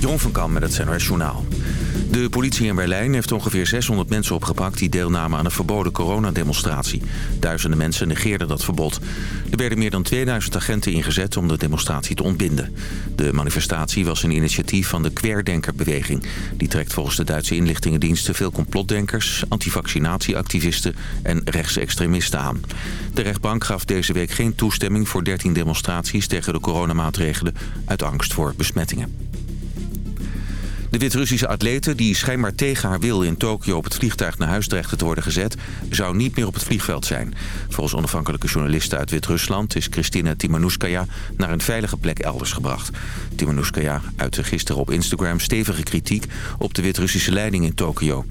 Jeroen van Kam met het NOS Journaal. De politie in Berlijn heeft ongeveer 600 mensen opgepakt... die deelnamen aan een verboden coronademonstratie. Duizenden mensen negeerden dat verbod. Er werden meer dan 2000 agenten ingezet om de demonstratie te ontbinden. De manifestatie was een initiatief van de Querdenkerbeweging. Die trekt volgens de Duitse inlichtingendiensten veel complotdenkers... antivaccinatieactivisten en rechtsextremisten aan. De rechtbank gaf deze week geen toestemming voor 13 demonstraties... tegen de coronamaatregelen uit angst voor besmettingen. De Wit-Russische atlete, die schijnbaar tegen haar wil in Tokio op het vliegtuig naar huis dreigde te worden gezet, zou niet meer op het vliegveld zijn. Volgens onafhankelijke journalisten uit Wit-Rusland is Christina Timanouskaya naar een veilige plek elders gebracht. Timanouskaya uitte gisteren op Instagram stevige kritiek op de Wit-Russische leiding in Tokio.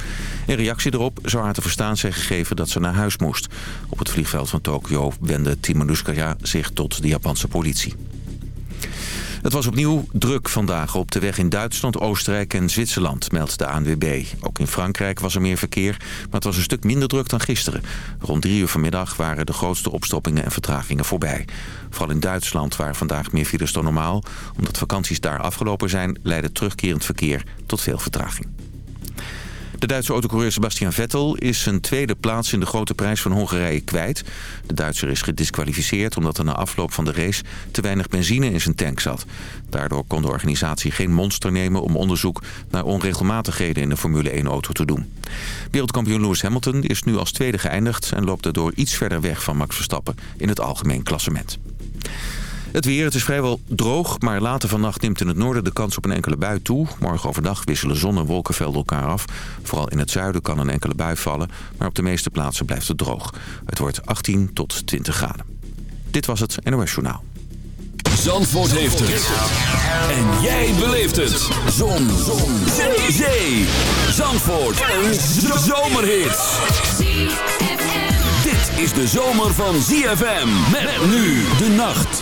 In reactie erop zou haar te verstaan zijn gegeven dat ze naar huis moest. Op het vliegveld van Tokio wendde Timanouskaya zich tot de Japanse politie. Het was opnieuw druk vandaag op de weg in Duitsland, Oostenrijk en Zwitserland, meldt de ANWB. Ook in Frankrijk was er meer verkeer, maar het was een stuk minder druk dan gisteren. Rond drie uur vanmiddag waren de grootste opstoppingen en vertragingen voorbij. Vooral in Duitsland waren vandaag meer files dan normaal. Omdat vakanties daar afgelopen zijn, leidde terugkerend verkeer tot veel vertraging. De Duitse autocoureur Sebastian Vettel is zijn tweede plaats in de grote prijs van Hongarije kwijt. De Duitser is gedisqualificeerd omdat er na afloop van de race te weinig benzine in zijn tank zat. Daardoor kon de organisatie geen monster nemen om onderzoek naar onregelmatigheden in de Formule 1 auto te doen. Wereldkampioen Lewis Hamilton is nu als tweede geëindigd en loopt daardoor iets verder weg van Max Verstappen in het algemeen klassement. Het weer, het is vrijwel droog, maar later vannacht neemt in het noorden de kans op een enkele bui toe. Morgen overdag wisselen zon en wolkenvelden elkaar af. Vooral in het zuiden kan een enkele bui vallen, maar op de meeste plaatsen blijft het droog. Het wordt 18 tot 20 graden. Dit was het NOS Journaal. Zandvoort heeft het. En jij beleeft het. Zon. zon. Zee. Zee. Zandvoort. Een zomerhit. Dit is de zomer van ZFM. Met nu de nacht.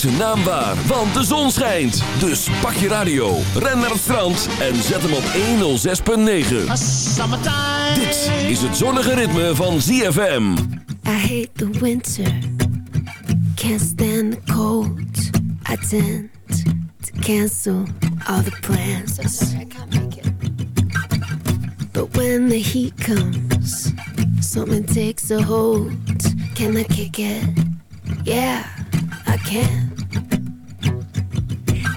Zijn naam waar, want de zon schijnt. Dus pak je radio, ren naar het strand en zet hem op 106.9. Dit is het zonnige ritme van ZFM. I hate the winter. Can't stand the cold. I tend to cancel all the plans. I make it. But when the heat comes, something takes a hold. Can I kick it? Yeah. I can.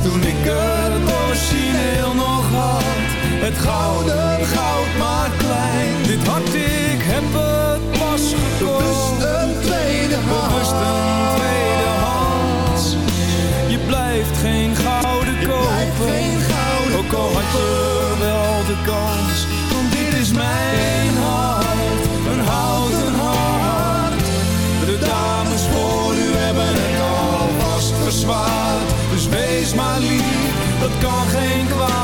Toen ik het origineel nog had, het gouden goud maar klein. Dit hart, ik heb kan geen kwaad.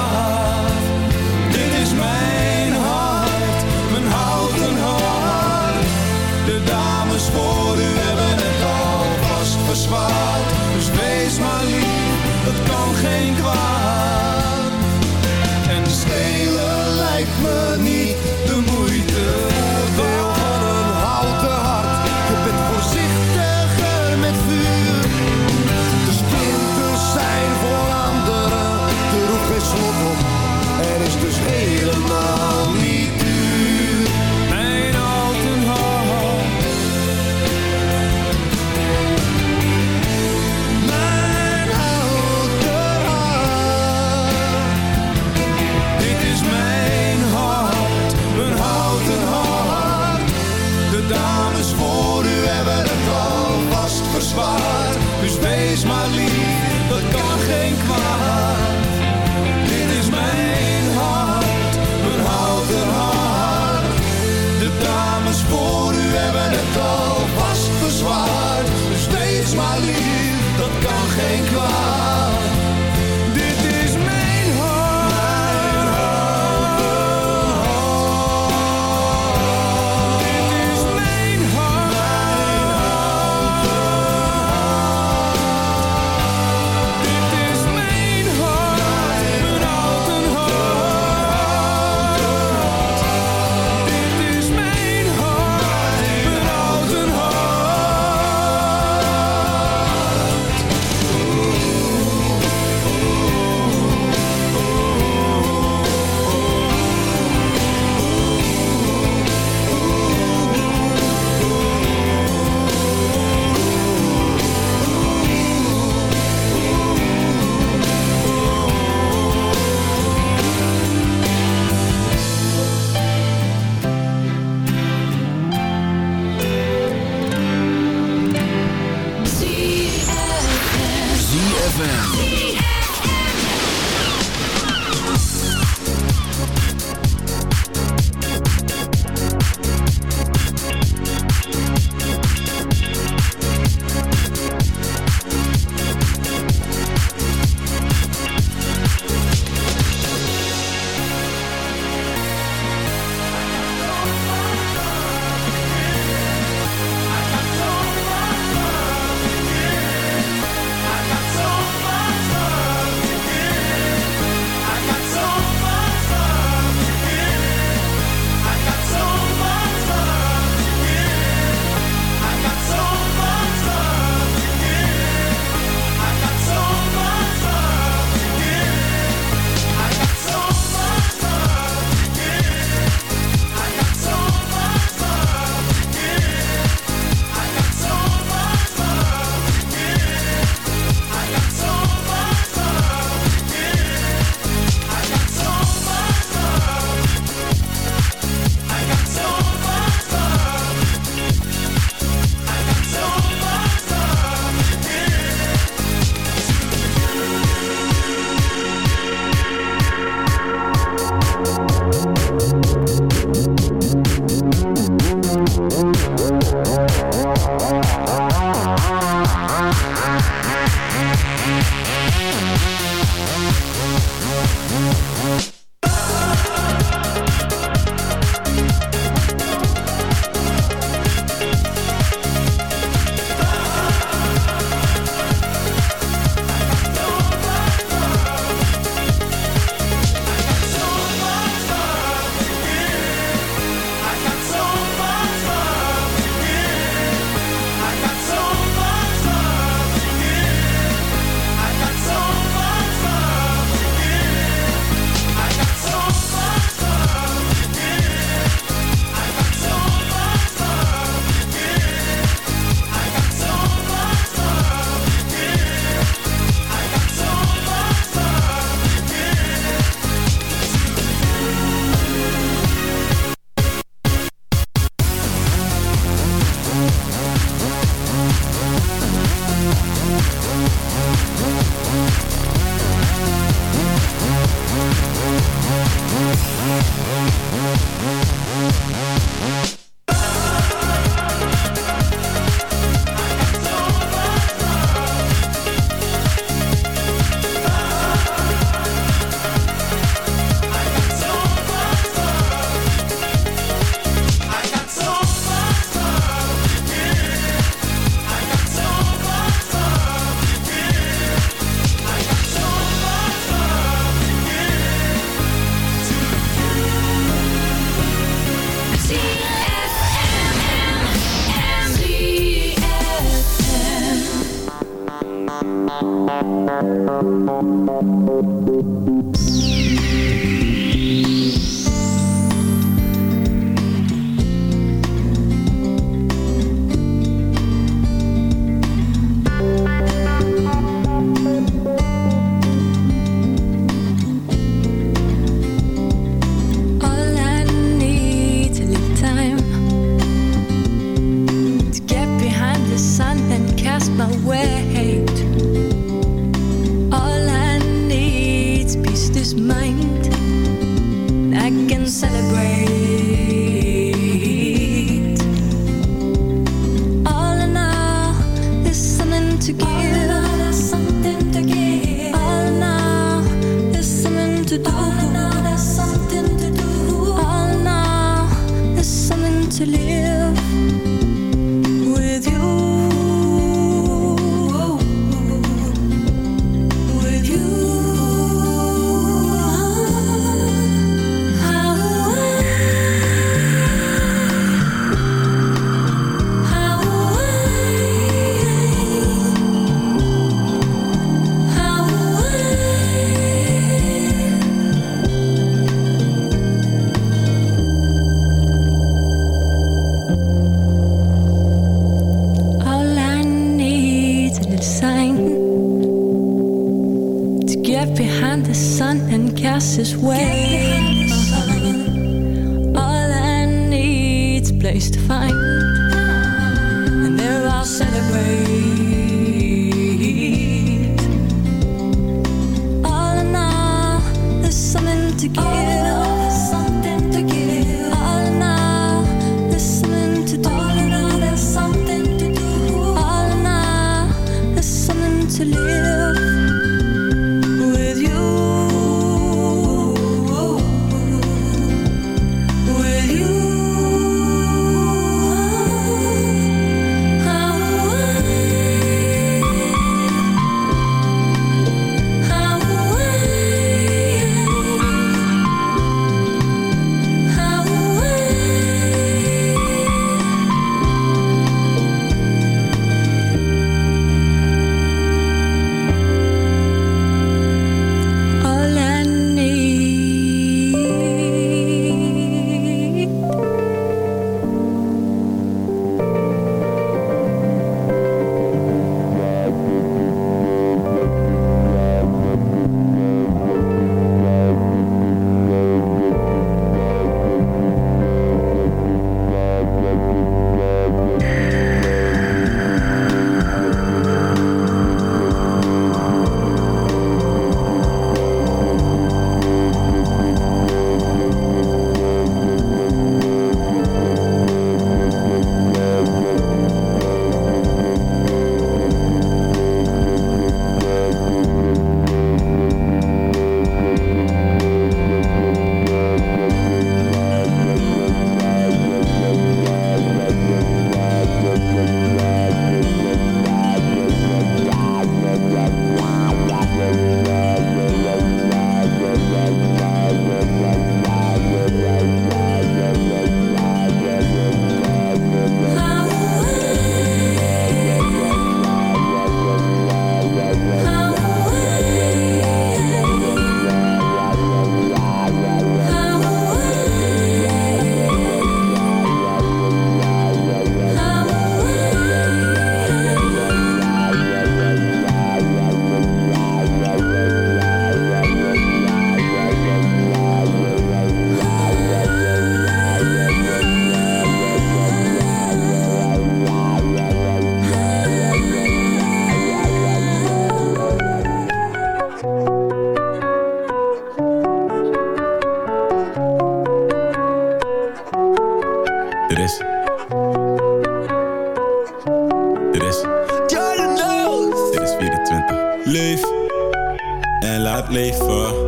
leven.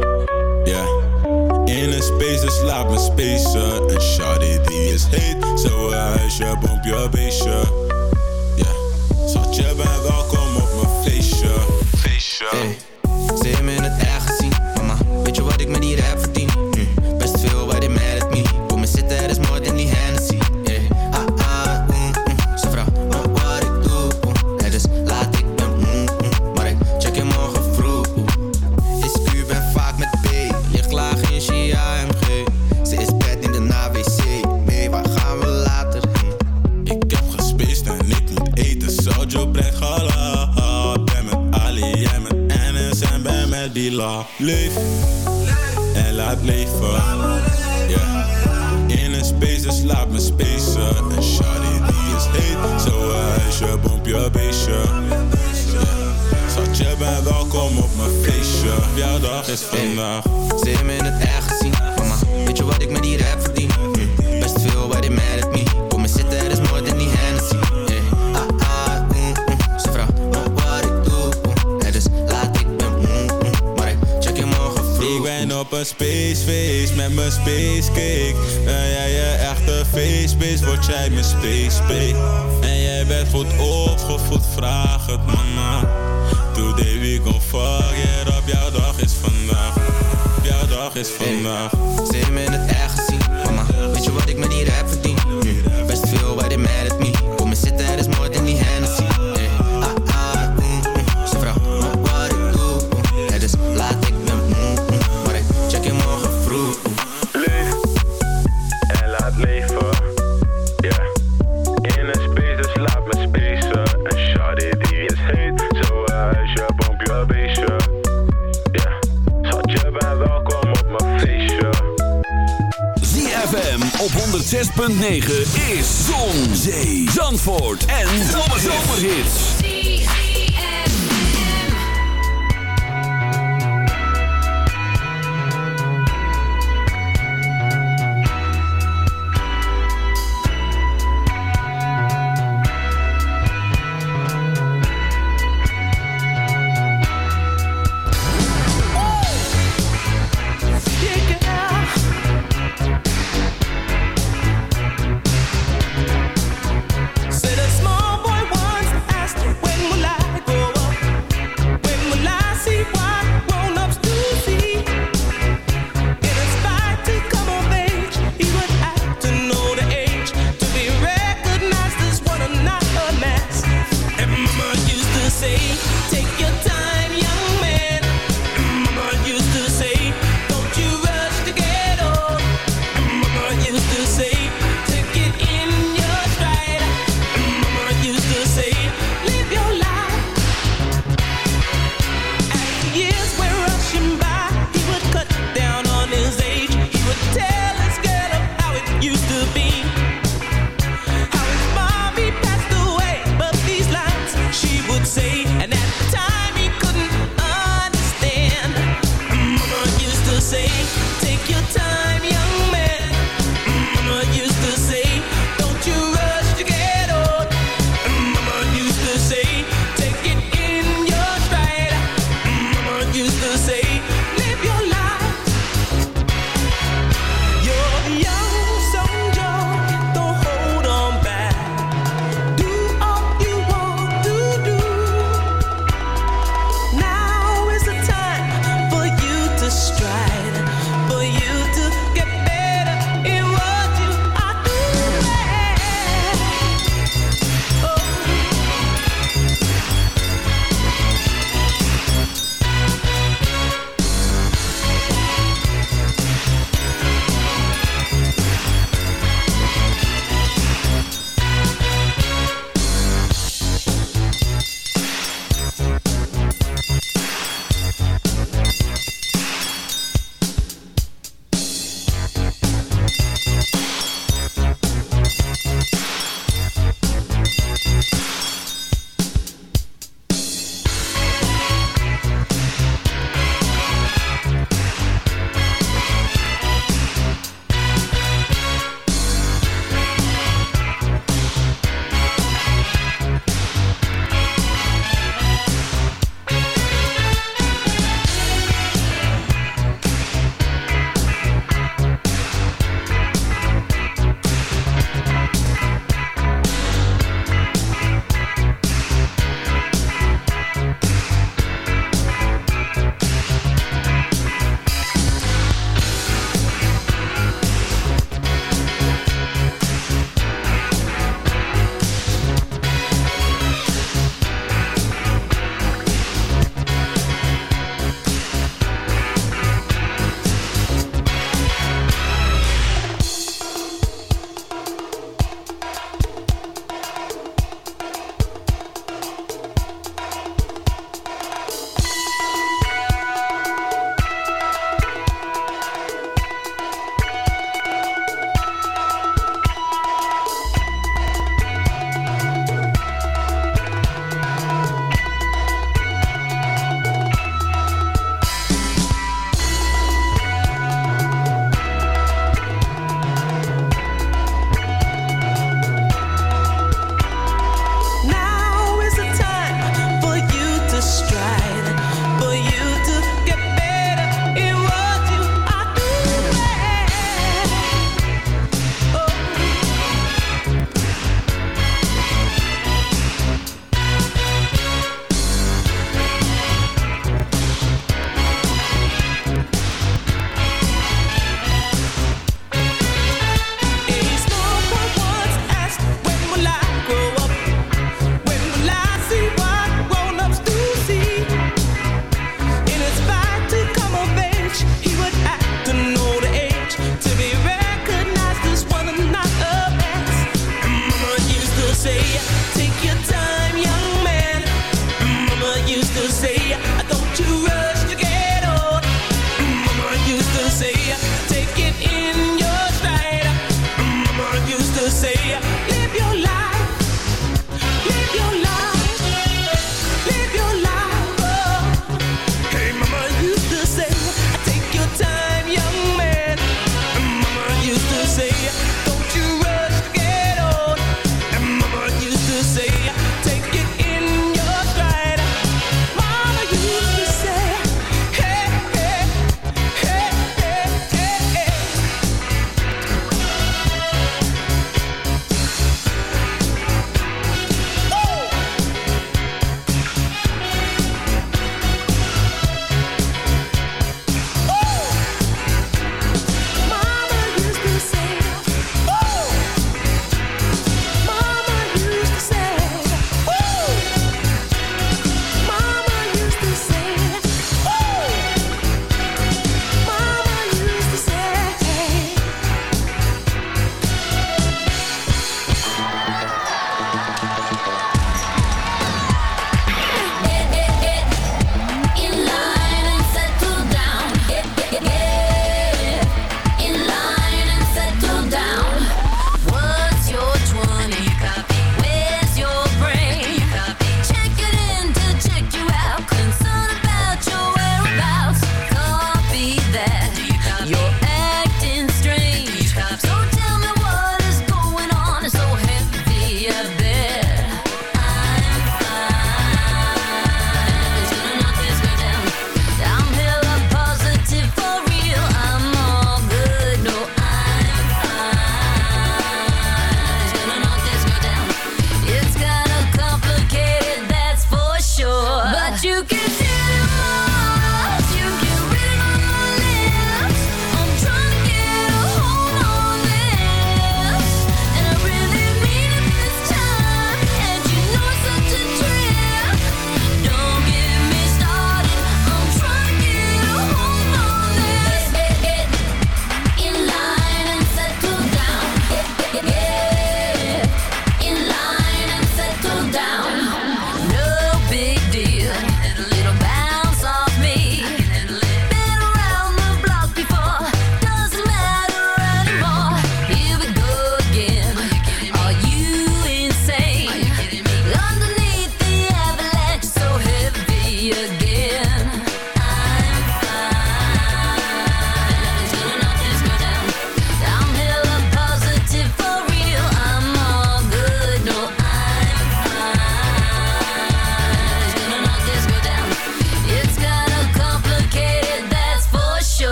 Yeah. In een space, dus laat me spacen. En shawty die is heet, zo een huisje, bomp je beestje.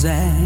quiser.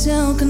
Se alcan-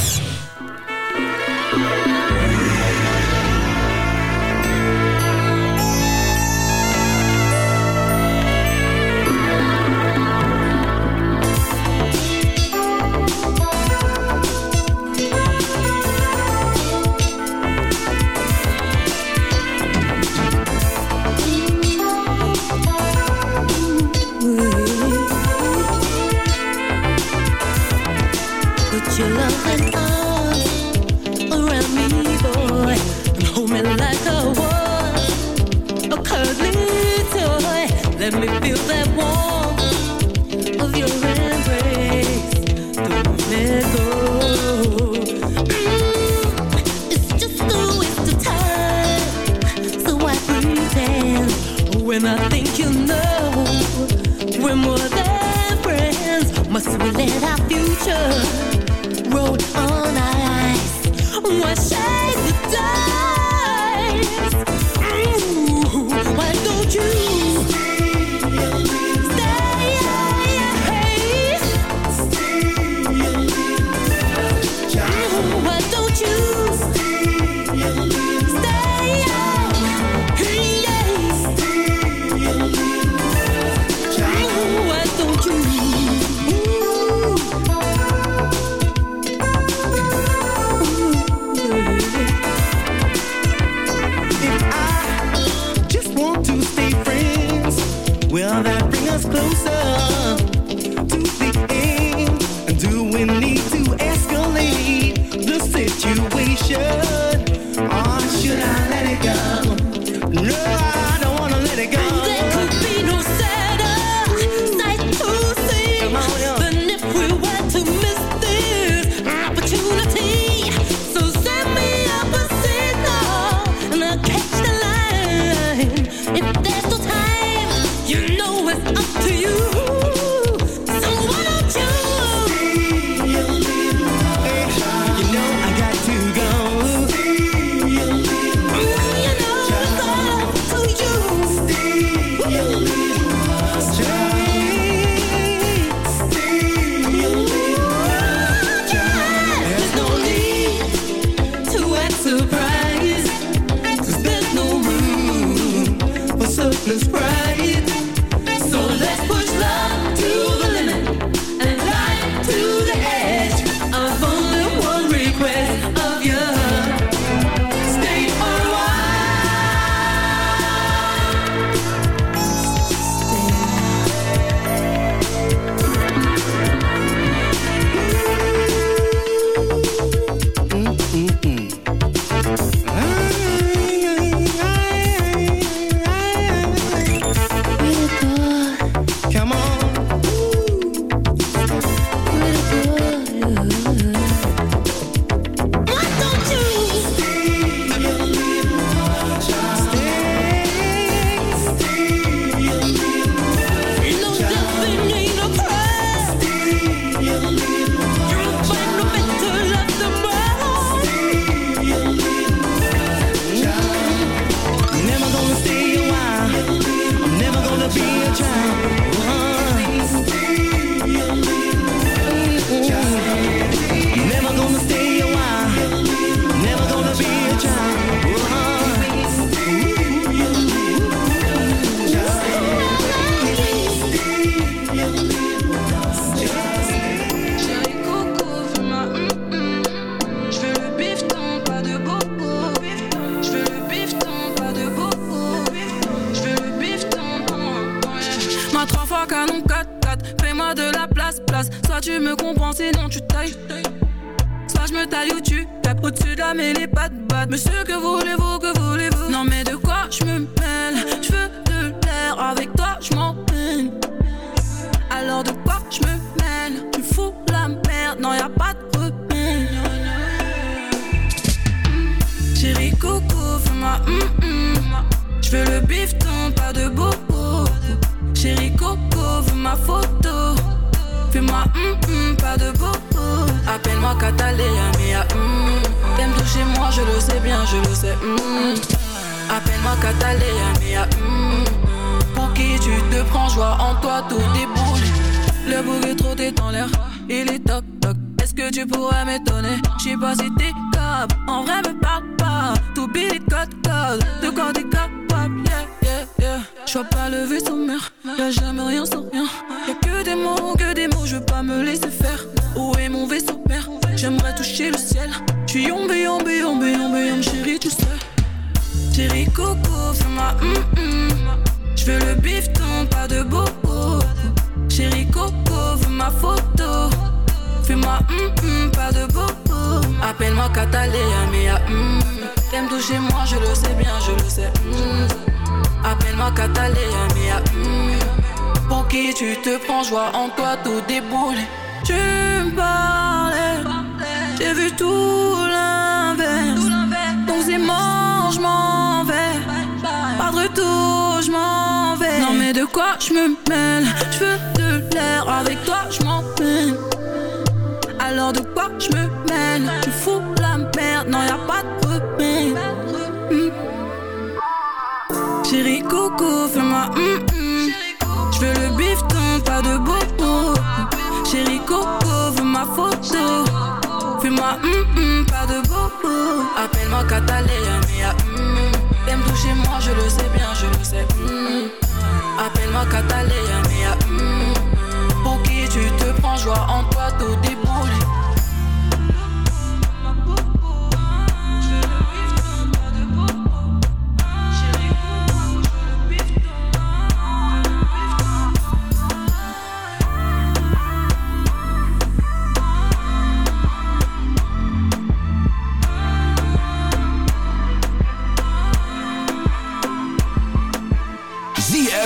Hum. Appelle-moi Catalina, mia hum. Pour qui tu te prends, joie en toi, tout déboule. Le bouc est trop dans l'air, il est toc toc. Est-ce que tu pourrais m'étonner? J'sais pas si t'es cap, en vrai me parle pas. Tout billet code code, de quoi t'es capable, yeah yeah yeah. J'vois pas le vaisseau mère, y'a jamais rien sans rien. Y'a que des mots, que des mots, je veux pas me laisser faire. Où est mon vaisseau père? J'aimerais toucher le ciel. J'suis yombe, yombe, yombe, yombe, yombe, chérie, tu sais. Chérie Coco, fais-moi hum hum. J'veux le bifton, pas de bobo. Chérie Coco, veux ma photo. Fais-moi hum hum, pas de bobo. Appelle-moi Catalina, mia hum. T'aimes toucher moi, je le sais bien, je le sais. hum. Appelle-moi Catalina, mia hum. Pour qui tu te prends, joie en toi, tout déboule. Tu me parlais, j'ai vu tout l'inverse. Donc c'est mort, je m'en vais. Pas de retour, je m'en vais. Non mais de quoi je me mêle? Je veux de l'air, avec toi je m'en. Alors de quoi je me mêle? Tu fous la merde, non y'a pas de remède. Hmm. Chérie Coco, fais-moi hum hum. J'veux le bifton, pas de bobo. Photo. Hum, pas de bobo. Appelle-moi Catalina, mia hum. T'aimes toucher moi, je le sais bien, je le sais. Appelle-moi Catalina, hum. Pour qui tu te prends, joie en